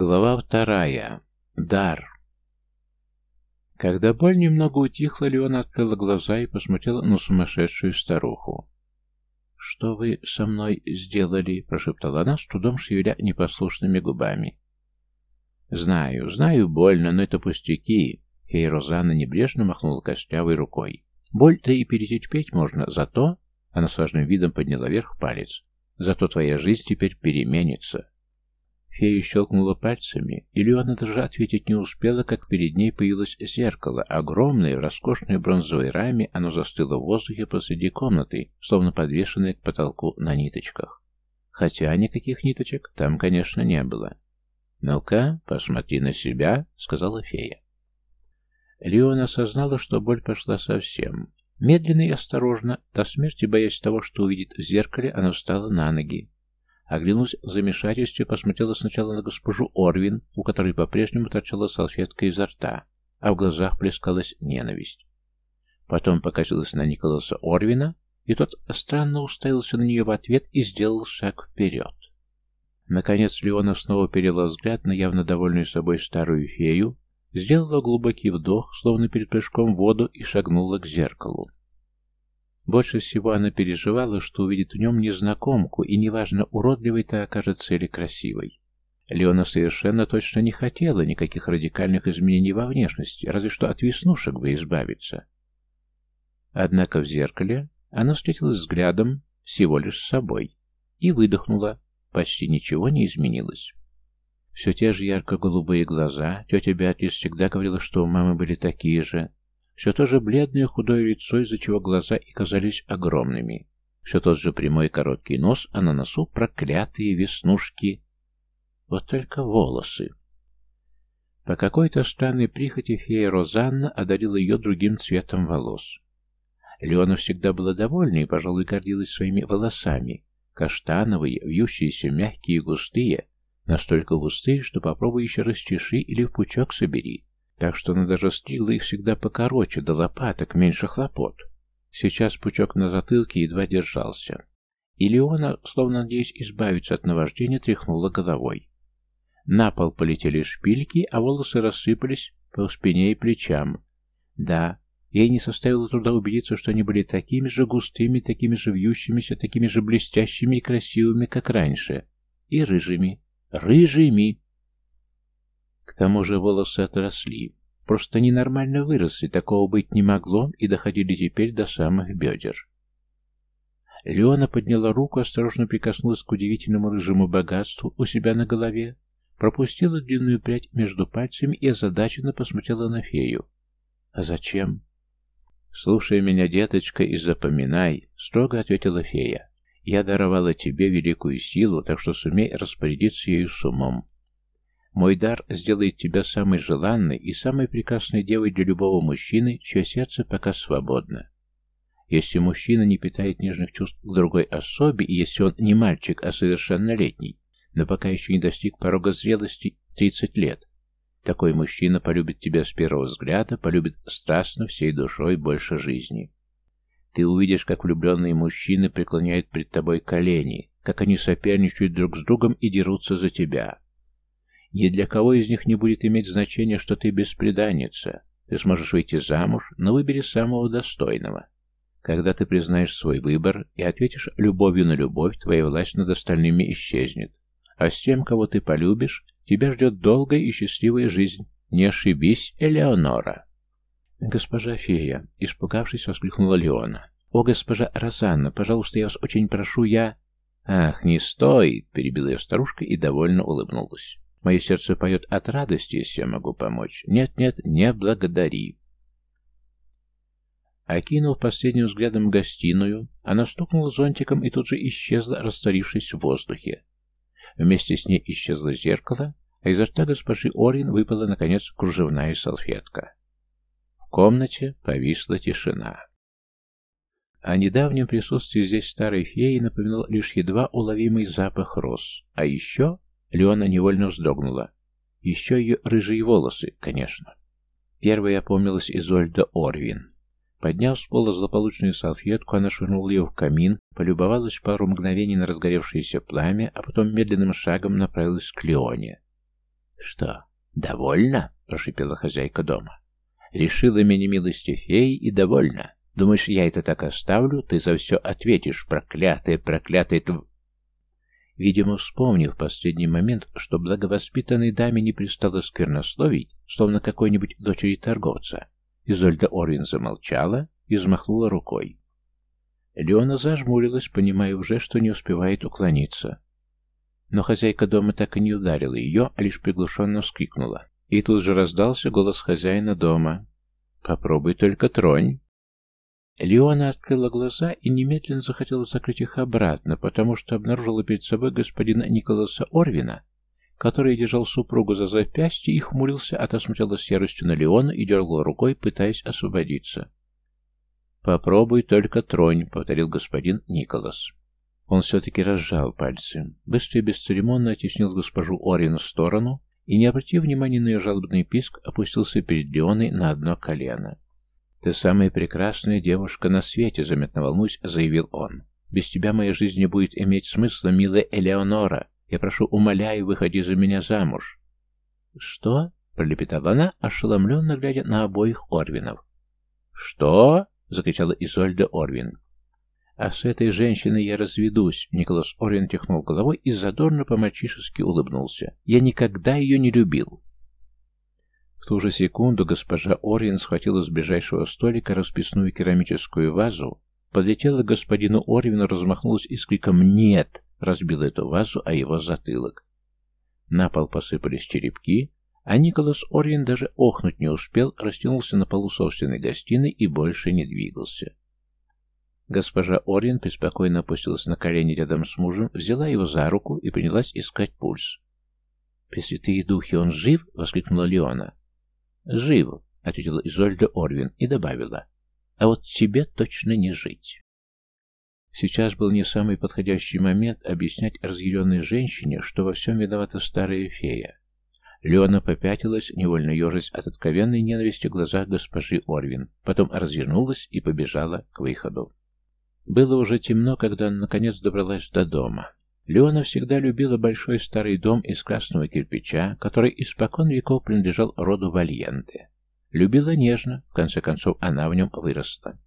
Глава вторая. Дар. Когда боль немного утихла, Леона открыла глаза и посмотрела на сумасшедшую старуху. «Что вы со мной сделали?» — прошептала она, с трудом шевеля непослушными губами. «Знаю, знаю, больно, но это пустяки», — Фея Розанна небрежно махнула костлявой рукой. «Боль-то и перетерпеть можно, зато...» — она с важным видом подняла вверх палец. «Зато твоя жизнь теперь переменится». Фея щелкнула пальцами, и Леона даже ответить не успела, как перед ней появилось зеркало. Огромное, в роскошной бронзовой раме, оно застыло в воздухе посреди комнаты, словно подвешенное к потолку на ниточках. Хотя никаких ниточек там, конечно, не было. «Ну-ка, посмотри на себя», — сказала фея. Леона осознала, что боль пошла совсем. Медленно и осторожно, до смерти боясь того, что увидит в зеркале, она встала на ноги. Оглянулась в замешательстве, посмотрела сначала на госпожу Орвин, у которой по-прежнему торчала салфетка изо рта, а в глазах плескалась ненависть. Потом покатилась на Николаса Орвина, и тот странно уставился на нее в ответ и сделал шаг вперед. Наконец Леона снова перела взгляд на явно довольную собой старую фею, сделала глубокий вдох, словно перед прыжком в воду, и шагнула к зеркалу. Больше всего она переживала, что увидит в нем незнакомку, и неважно, уродливой та окажется или красивой. Леона совершенно точно не хотела никаких радикальных изменений во внешности, разве что от веснушек бы избавиться. Однако в зеркале она встретилась взглядом всего лишь с собой и выдохнула. Почти ничего не изменилось. Все те же ярко-голубые глаза, тетя Беатрис всегда говорила, что у мамы были такие же, все то же бледное худое лицо, из-за чего глаза и казались огромными. Все тот же прямой короткий нос, а на носу проклятые веснушки. Вот только волосы. По какой-то странной прихоти фея Розанна одарила ее другим цветом волос. Леона всегда была довольна и, пожалуй, гордилась своими волосами. Каштановые, вьющиеся, мягкие и густые, настолько густые, что попробуй еще расчеши или в пучок собери так что она даже стригла их всегда покороче, до лопаток, меньше хлопот. Сейчас пучок на затылке едва держался. И Леона, словно надеясь избавиться от наваждения, тряхнула головой. На пол полетели шпильки, а волосы рассыпались по спине и плечам. Да, ей не составило труда убедиться, что они были такими же густыми, такими же вьющимися, такими же блестящими и красивыми, как раньше. И рыжими. Рыжими! К тому же волосы отросли. Просто ненормально выросли, такого быть не могло, и доходили теперь до самых бедер. Леона подняла руку, осторожно прикоснулась к удивительному рыжему богатству у себя на голове, пропустила длинную прядь между пальцами и озадаченно посмотрела на фею. «А зачем?» «Слушай меня, деточка, и запоминай», — строго ответила фея. «Я даровала тебе великую силу, так что сумей распорядиться ею с умом. Мой дар сделает тебя самой желанной и самой прекрасной девой для любого мужчины, чье сердце пока свободно. Если мужчина не питает нежных чувств к другой особе, и если он не мальчик, а совершеннолетний, но пока еще не достиг порога зрелости 30 лет, такой мужчина полюбит тебя с первого взгляда, полюбит страстно всей душой больше жизни. Ты увидишь, как влюбленные мужчины преклоняют пред тобой колени, как они соперничают друг с другом и дерутся за тебя, ни для кого из них не будет иметь значения, что ты беспреданница. Ты сможешь выйти замуж, но выбери самого достойного. Когда ты признаешь свой выбор и ответишь любовью на любовь, твоя власть над остальными исчезнет. А с тем, кого ты полюбишь, тебя ждет долгая и счастливая жизнь. Не ошибись, Элеонора. Госпожа фея, испугавшись, воскликнула Леона. О, госпожа Розанна, пожалуйста, я вас очень прошу, я... Ах, не стоит, перебила ее старушка и довольно улыбнулась. Мое сердце поет от радости, если я могу помочь. Нет-нет, не благодари. Окинув последним взглядом гостиную, она стукнула зонтиком и тут же исчезла, растворившись в воздухе. Вместе с ней исчезло зеркало, а изо рта госпожи Орин выпала, наконец, кружевная салфетка. В комнате повисла тишина. О недавнем присутствии здесь старой феи напоминал лишь едва уловимый запах роз, а еще Леона невольно вздрогнула. Еще ее рыжие волосы, конечно. Первая опомнилась Изольда Орвин. Подняв с пола злополучную салфетку, она швырнула ее в камин, полюбовалась пару мгновений на разгоревшееся пламя, а потом медленным шагом направилась к Леоне. «Что, довольно?» — прошипела хозяйка дома. «Лишила меня милости феи и довольна. Думаешь, я это так оставлю? Ты за все ответишь, проклятая, проклятая тв...» Видимо, вспомнив в последний момент, что благовоспитанной даме не пристало сквернословить, словно какой-нибудь дочери торговца, Изольда Орвин замолчала и взмахнула рукой. Леона зажмурилась, понимая уже, что не успевает уклониться. Но хозяйка дома так и не ударила ее, а лишь приглушенно вскрикнула. И тут же раздался голос хозяина дома. «Попробуй только тронь!» Леона открыла глаза и немедленно захотела закрыть их обратно, потому что обнаружила перед собой господина Николаса Орвина, который держал супругу за запястье и хмурился, а та смотрела с яростью на Леона и дергала рукой, пытаясь освободиться. «Попробуй только тронь», — повторил господин Николас. Он все-таки разжал пальцы, быстро и бесцеремонно оттеснил госпожу Орин в сторону и, не обратив внимания на ее жалобный писк, опустился перед Леоной на одно колено. «Ты самая прекрасная девушка на свете», — заметно волнуюсь, — заявил он. «Без тебя моя жизнь не будет иметь смысла, милая Элеонора. Я прошу, умоляю, выходи за меня замуж». «Что?» — пролепетала она, ошеломленно глядя на обоих Орвинов. «Что?» — закричала Изольда Орвин. «А с этой женщиной я разведусь», — Николас Орвин тряхнул головой и задорно по-мальчишески улыбнулся. «Я никогда ее не любил». В ту же секунду госпожа Орвин схватила с ближайшего столика расписную керамическую вазу, подлетела к господину Орвину, размахнулась и с криком «Нет!» разбила эту вазу о его затылок. На пол посыпались черепки, а Николас Орвин даже охнуть не успел, растянулся на полу собственной гостиной и больше не двигался. Госпожа Орвин беспокойно опустилась на колени рядом с мужем, взяла его за руку и принялась искать пульс. «Пресвятые духи, он жив?» — воскликнула Леона. «Жив», — ответила Изольда Орвин и добавила. «А вот тебе точно не жить». Сейчас был не самый подходящий момент объяснять разъяренной женщине, что во всем виновата старая фея. Леона попятилась, невольно ежась от откровенной ненависти в глазах госпожи Орвин, потом развернулась и побежала к выходу. Было уже темно, когда она наконец добралась до дома. Леона всегда любила большой старый дом из красного кирпича, который испокон веков принадлежал роду Вальенте. Любила нежно, в конце концов она в нем выросла.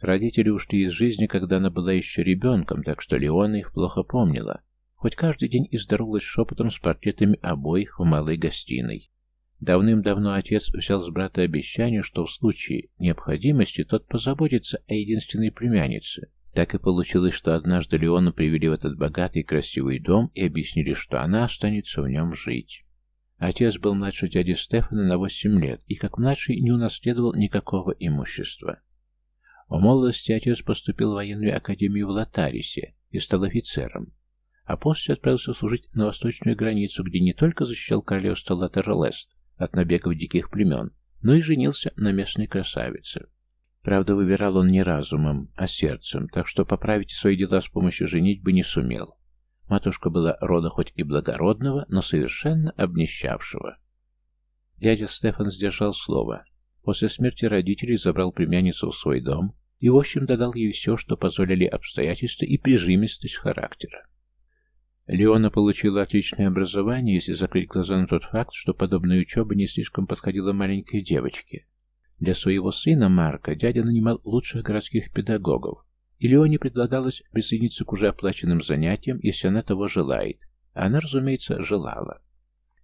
Родители ушли из жизни, когда она была еще ребенком, так что Леона их плохо помнила, хоть каждый день и здоровалась шепотом с портретами обоих в малой гостиной. Давным-давно отец взял с брата обещание, что в случае необходимости тот позаботится о единственной племяннице. Так и получилось, что однажды Леону привели в этот богатый красивый дом и объяснили, что она останется в нем жить. Отец был младше дяди Стефана на восемь лет и как младший не унаследовал никакого имущества. В молодости отец поступил в военную академию в Латарисе и стал офицером а после отправился служить на восточную границу, где не только защищал королевство Латералест от набегов диких племен, но и женился на местной красавице. Правда, выбирал он не разумом, а сердцем, так что поправить свои дела с помощью женитьбы не сумел. Матушка была рода хоть и благородного, но совершенно обнищавшего. Дядя Стефан сдержал слово. После смерти родителей забрал племянницу в свой дом и, в общем, додал ей все, что позволяли обстоятельства и прижимистость характера. Леона получила отличное образование, если закрыть глаза на тот факт, что подобная учеба не слишком подходила маленькой девочке. Для своего сына Марка дядя нанимал лучших городских педагогов, и Леоне предлагалось присоединиться к уже оплаченным занятиям, если она того желает. А она, разумеется, желала.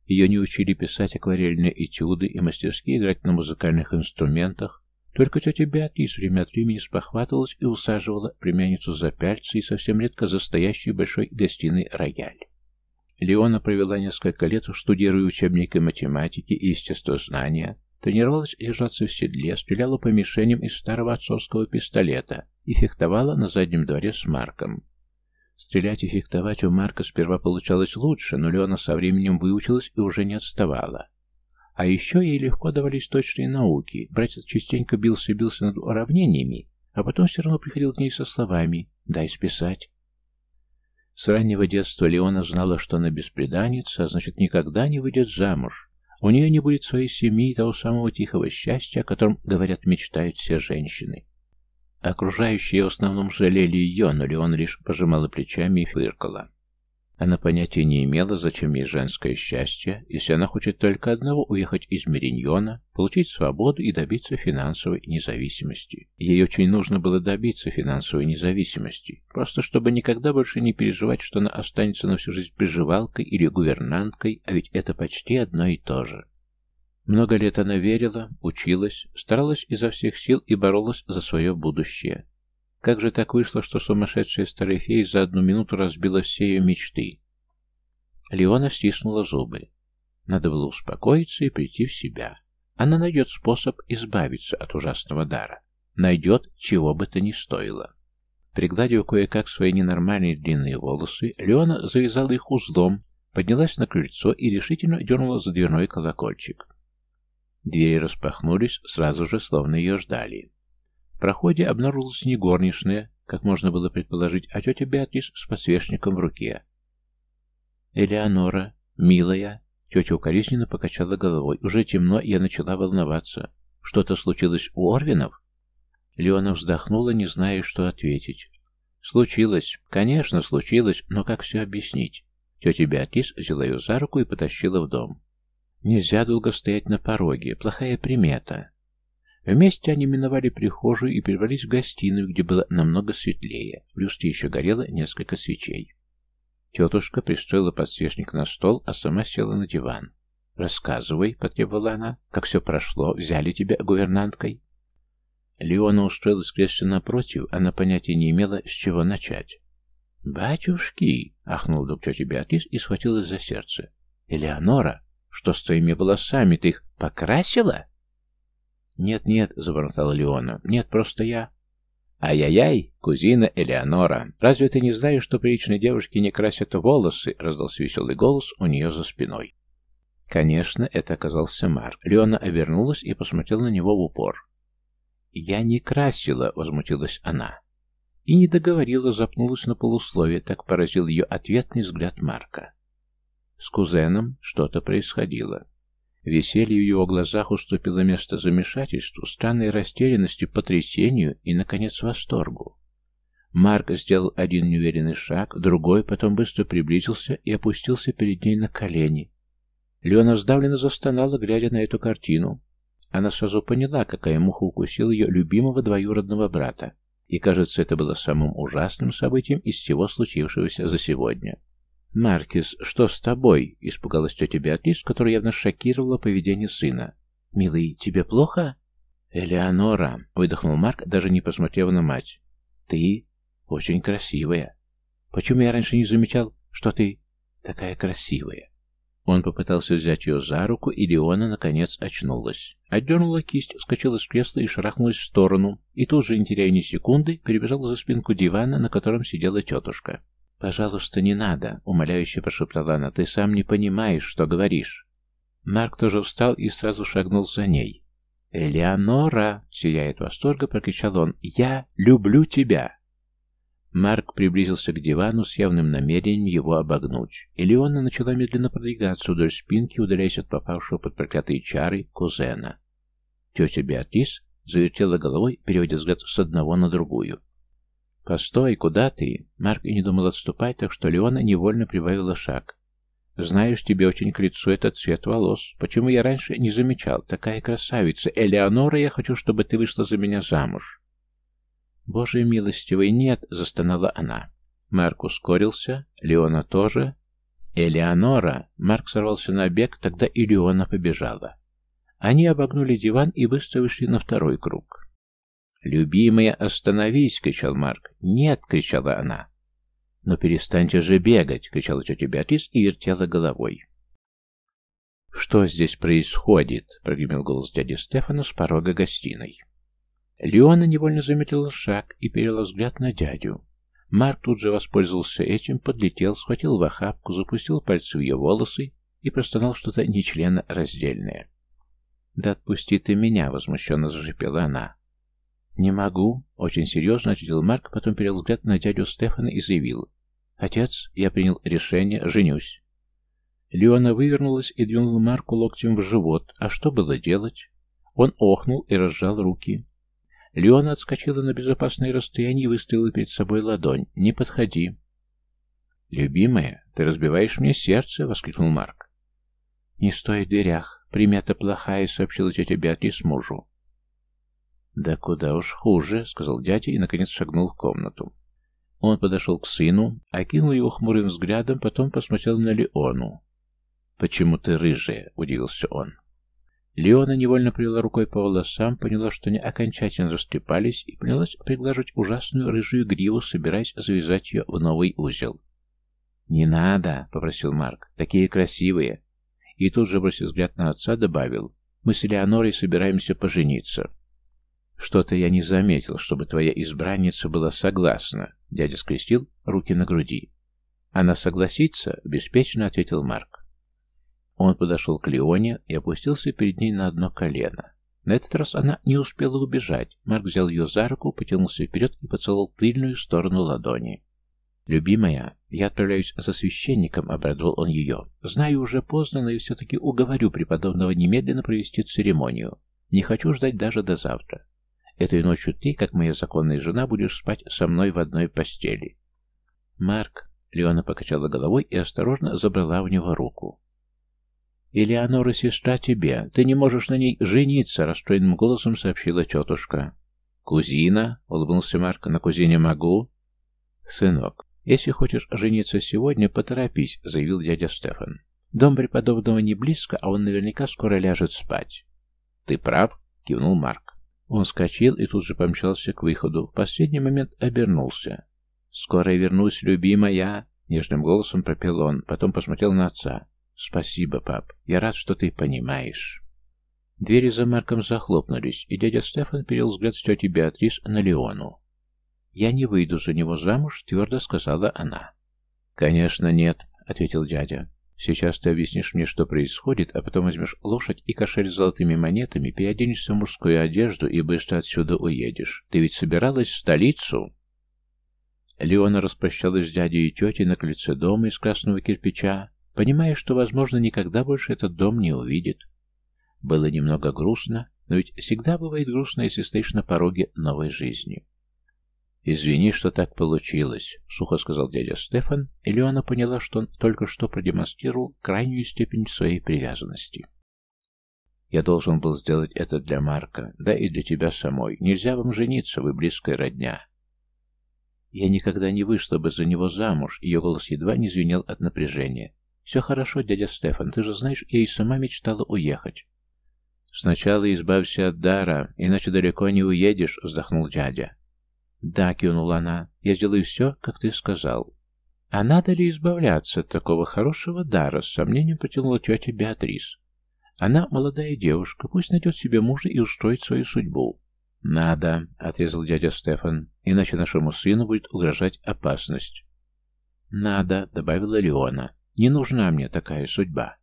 Ее не учили писать акварельные этюды и мастерски играть на музыкальных инструментах, только тетя Беатрис время от времени спохватывалась и усаживала племянницу за пяльцы и совсем редко за стоящий большой гостиной рояль. Леона провела несколько лет, студируя учебники математики и естествознания, тренировалась лежаться в седле, стреляла по мишеням из старого отцовского пистолета и фехтовала на заднем дворе с Марком. Стрелять и фехтовать у Марка сперва получалось лучше, но Леона со временем выучилась и уже не отставала. А еще ей легко давались точные науки. Братец частенько бился-бился над уравнениями, а потом все равно приходил к ней со словами «дай списать». С раннего детства Леона знала, что она беспреданница, а значит никогда не выйдет замуж. У нее не будет своей семьи и того самого тихого счастья, о котором, говорят, мечтают все женщины. Окружающие в основном жалели ее, но Леона лишь пожимала плечами и фыркала. Она понятия не имела, зачем ей женское счастье, если она хочет только одного – уехать из Мериньона, получить свободу и добиться финансовой независимости. Ей очень нужно было добиться финансовой независимости, просто чтобы никогда больше не переживать, что она останется на всю жизнь приживалкой или гувернанткой, а ведь это почти одно и то же. Много лет она верила, училась, старалась изо всех сил и боролась за свое будущее. Как же так вышло, что сумасшедшая старая фея за одну минуту разбила все ее мечты? Леона стиснула зубы. Надо было успокоиться и прийти в себя. Она найдет способ избавиться от ужасного дара. Найдет, чего бы то ни стоило. Пригладив кое-как свои ненормальные длинные волосы, Леона завязала их узлом, поднялась на крыльцо и решительно дернула за дверной колокольчик. Двери распахнулись, сразу же, словно ее ждали. В проходе обнаружилась не горничная, как можно было предположить, а тетя Беатрис с подсвечником в руке. «Элеонора, милая!» Тетя укоризненно покачала головой. «Уже темно, я начала волноваться. Что-то случилось у Орвинов?» Леона вздохнула, не зная, что ответить. «Случилось. Конечно, случилось, но как все объяснить?» Тетя Беатрис взяла ее за руку и потащила в дом. «Нельзя долго стоять на пороге. Плохая примета. Вместе они миновали прихожую и перебрались в гостиную, где было намного светлее. В люстре еще горело несколько свечей. Тетушка пристроила подсвечник на стол, а сама села на диван. «Рассказывай», — потребовала она, — «как все прошло, взяли тебя гувернанткой?» Леона устроилась в кресле напротив, она понятия не имела, с чего начать. «Батюшки!» — ахнул вдруг тетя Беатрис и схватилась за сердце. «Элеонора, что с твоими волосами? Ты их покрасила?» «Нет-нет», — забормотала Леона, — «нет, просто я...» «Ай-яй-яй, кузина Элеонора, разве ты не знаешь, что приличные девушки не красят волосы?» — раздался веселый голос у нее за спиной. Конечно, это оказался Марк. Леона обернулась и посмотрела на него в упор. «Я не красила», — возмутилась она. И не договорила, запнулась на полусловие, так поразил ее ответный взгляд Марка. С кузеном что-то происходило. Веселье в его глазах уступило место замешательству, странной растерянности, потрясению и, наконец, восторгу. Марк сделал один неуверенный шаг, другой, потом быстро приблизился и опустился перед ней на колени. Леона сдавленно застонала, глядя на эту картину. Она сразу поняла, какая муха укусила ее любимого двоюродного брата, и, кажется, это было самым ужасным событием из всего случившегося за сегодня. «Маркис, что с тобой?» — испугалась тетя Беатрис, которая явно шокировала поведение сына. «Милый, тебе плохо?» «Элеонора», — выдохнул Марк, даже не посмотрев на мать. «Ты очень красивая. Почему я раньше не замечал, что ты такая красивая?» Он попытался взять ее за руку, и Леона, наконец, очнулась. Отдернула кисть, вскочила с кресла и шарахнулась в сторону, и тут же, не теряя ни секунды, перебежала за спинку дивана, на котором сидела тетушка. «Пожалуйста, не надо», — умоляюще прошептала она. «Ты сам не понимаешь, что говоришь». Марк тоже встал и сразу шагнул за ней. «Элеонора!» — сияя от восторга, прокричал он. «Я люблю тебя!» Марк приблизился к дивану с явным намерением его обогнуть. Элеона начала медленно продвигаться вдоль спинки, удаляясь от попавшего под проклятые чары кузена. Тетя Беатрис завертела головой, переводя взгляд с одного на другую. «Постой, куда ты?» Марк и не думал отступать, так что Леона невольно прибавила шаг. «Знаешь, тебе очень к лицу этот цвет волос. Почему я раньше не замечал? Такая красавица. Элеонора, я хочу, чтобы ты вышла за меня замуж». «Боже милостивый, нет!» — застонала она. Марк ускорился, Леона тоже. «Элеонора!» Марк сорвался на бег, тогда и Леона побежала. Они обогнули диван и быстро на второй круг. «Любимая, остановись!» — кричал Марк. «Нет!» — кричала она. «Но перестаньте же бегать!» — кричала тетя Беатрис и вертела головой. «Что здесь происходит?» — прогремел голос дяди Стефана с порога гостиной. Леона невольно заметила шаг и перела взгляд на дядю. Марк тут же воспользовался этим, подлетел, схватил в охапку, запустил пальцы в ее волосы и простонал что-то нечленораздельное. «Да отпусти ты меня!» — возмущенно зашипела она. «Не могу», — очень серьезно ответил Марк, потом перевел взгляд на дядю Стефана и заявил. «Отец, я принял решение, женюсь». Леона вывернулась и двинула Марку локтем в живот. А что было делать? Он охнул и разжал руки. Леона отскочила на безопасное расстояние и выставила перед собой ладонь. «Не подходи». «Любимая, ты разбиваешь мне сердце!» — воскликнул Марк. «Не стой в дверях. Примета плохая», — сообщила тетя Беатрис мужу. «Да куда уж хуже», — сказал дядя и, наконец, шагнул в комнату. Он подошел к сыну, окинул его хмурым взглядом, потом посмотрел на Леону. «Почему ты рыжая?» — удивился он. Леона невольно привела рукой по волосам, поняла, что они окончательно растрепались, и принялась приглаживать ужасную рыжую гриву, собираясь завязать ее в новый узел. «Не надо!» — попросил Марк. «Такие красивые!» И тут же, бросив взгляд на отца, добавил. «Мы с Элеонорой собираемся пожениться». «Что-то я не заметил, чтобы твоя избранница была согласна», — дядя скрестил руки на груди. «Она согласится?» — беспечно ответил Марк. Он подошел к Леоне и опустился перед ней на одно колено. На этот раз она не успела убежать. Марк взял ее за руку, потянулся вперед и поцеловал тыльную сторону ладони. «Любимая, я отправляюсь за священником», — обрадовал он ее. «Знаю, уже поздно, но я все-таки уговорю преподобного немедленно провести церемонию. Не хочу ждать даже до завтра. Этой ночью ты, как моя законная жена, будешь спать со мной в одной постели. Марк, Леона покачала головой и осторожно забрала у него руку. «Элеонора сестра тебе. Ты не можешь на ней жениться», — расстроенным голосом сообщила тетушка. «Кузина?» — улыбнулся Марк. «На кузине могу?» «Сынок, если хочешь жениться сегодня, поторопись», — заявил дядя Стефан. «Дом преподобного не близко, а он наверняка скоро ляжет спать». «Ты прав», — кивнул Марк. Он скочил и тут же помчался к выходу. В последний момент обернулся. «Скоро я вернусь, любимая!» Нежным голосом пропел он, потом посмотрел на отца. «Спасибо, пап. Я рад, что ты понимаешь». Двери за Марком захлопнулись, и дядя Стефан перевел взгляд с тети Беатрис на Леону. «Я не выйду за него замуж», — твердо сказала она. «Конечно нет», — ответил дядя. Сейчас ты объяснишь мне, что происходит, а потом возьмешь лошадь и кошель с золотыми монетами, переоденешься в мужскую одежду и быстро отсюда уедешь. Ты ведь собиралась в столицу?» Леона распрощалась с дядей и тетей на крыльце дома из красного кирпича, понимая, что, возможно, никогда больше этот дом не увидит. Было немного грустно, но ведь всегда бывает грустно, если стоишь на пороге новой жизни. «Извини, что так получилось», — сухо сказал дядя Стефан, и Леона поняла, что он только что продемонстрировал крайнюю степень своей привязанности. «Я должен был сделать это для Марка, да и для тебя самой. Нельзя вам жениться, вы близкая родня». «Я никогда не вышла бы за него замуж», — ее голос едва не звенел от напряжения. «Все хорошо, дядя Стефан, ты же знаешь, я и сама мечтала уехать». «Сначала избавься от дара, иначе далеко не уедешь», — вздохнул дядя. «Да», — кивнула она, — «я сделаю все, как ты сказал». «А надо ли избавляться от такого хорошего дара?» — с сомнением протянула тетя Беатрис. «Она молодая девушка, пусть найдет себе мужа и устроит свою судьбу». «Надо», — отрезал дядя Стефан, — «иначе нашему сыну будет угрожать опасность». «Надо», — добавила Леона, — «не нужна мне такая судьба».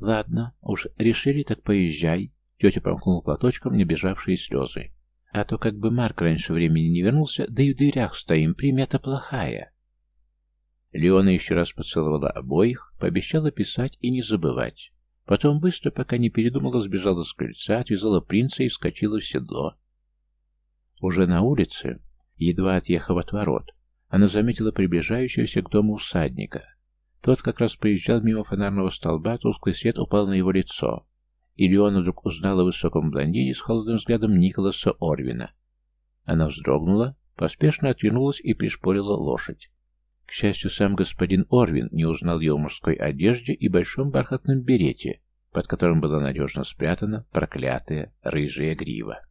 «Ладно, уж решили, так поезжай», — тетя промкнула платочком набежавшие слезы. А то как бы Марк раньше времени не вернулся, да и в дверях стоим, примета плохая. Леона еще раз поцеловала обоих, пообещала писать и не забывать. Потом быстро, пока не передумала, сбежала с крыльца, отвязала принца и вскочила в седло. Уже на улице, едва отъехав от ворот, она заметила приближающегося к дому усадника. Тот как раз проезжал мимо фонарного столба, тусклый свет упал на его лицо. И Леона вдруг узнала в высоком блондине с холодным взглядом Николаса Орвина. Она вздрогнула, поспешно отвернулась и пришпорила лошадь. К счастью, сам господин Орвин не узнал ее в мужской одежде и большом бархатном берете, под которым была надежно спрятана проклятая рыжая грива.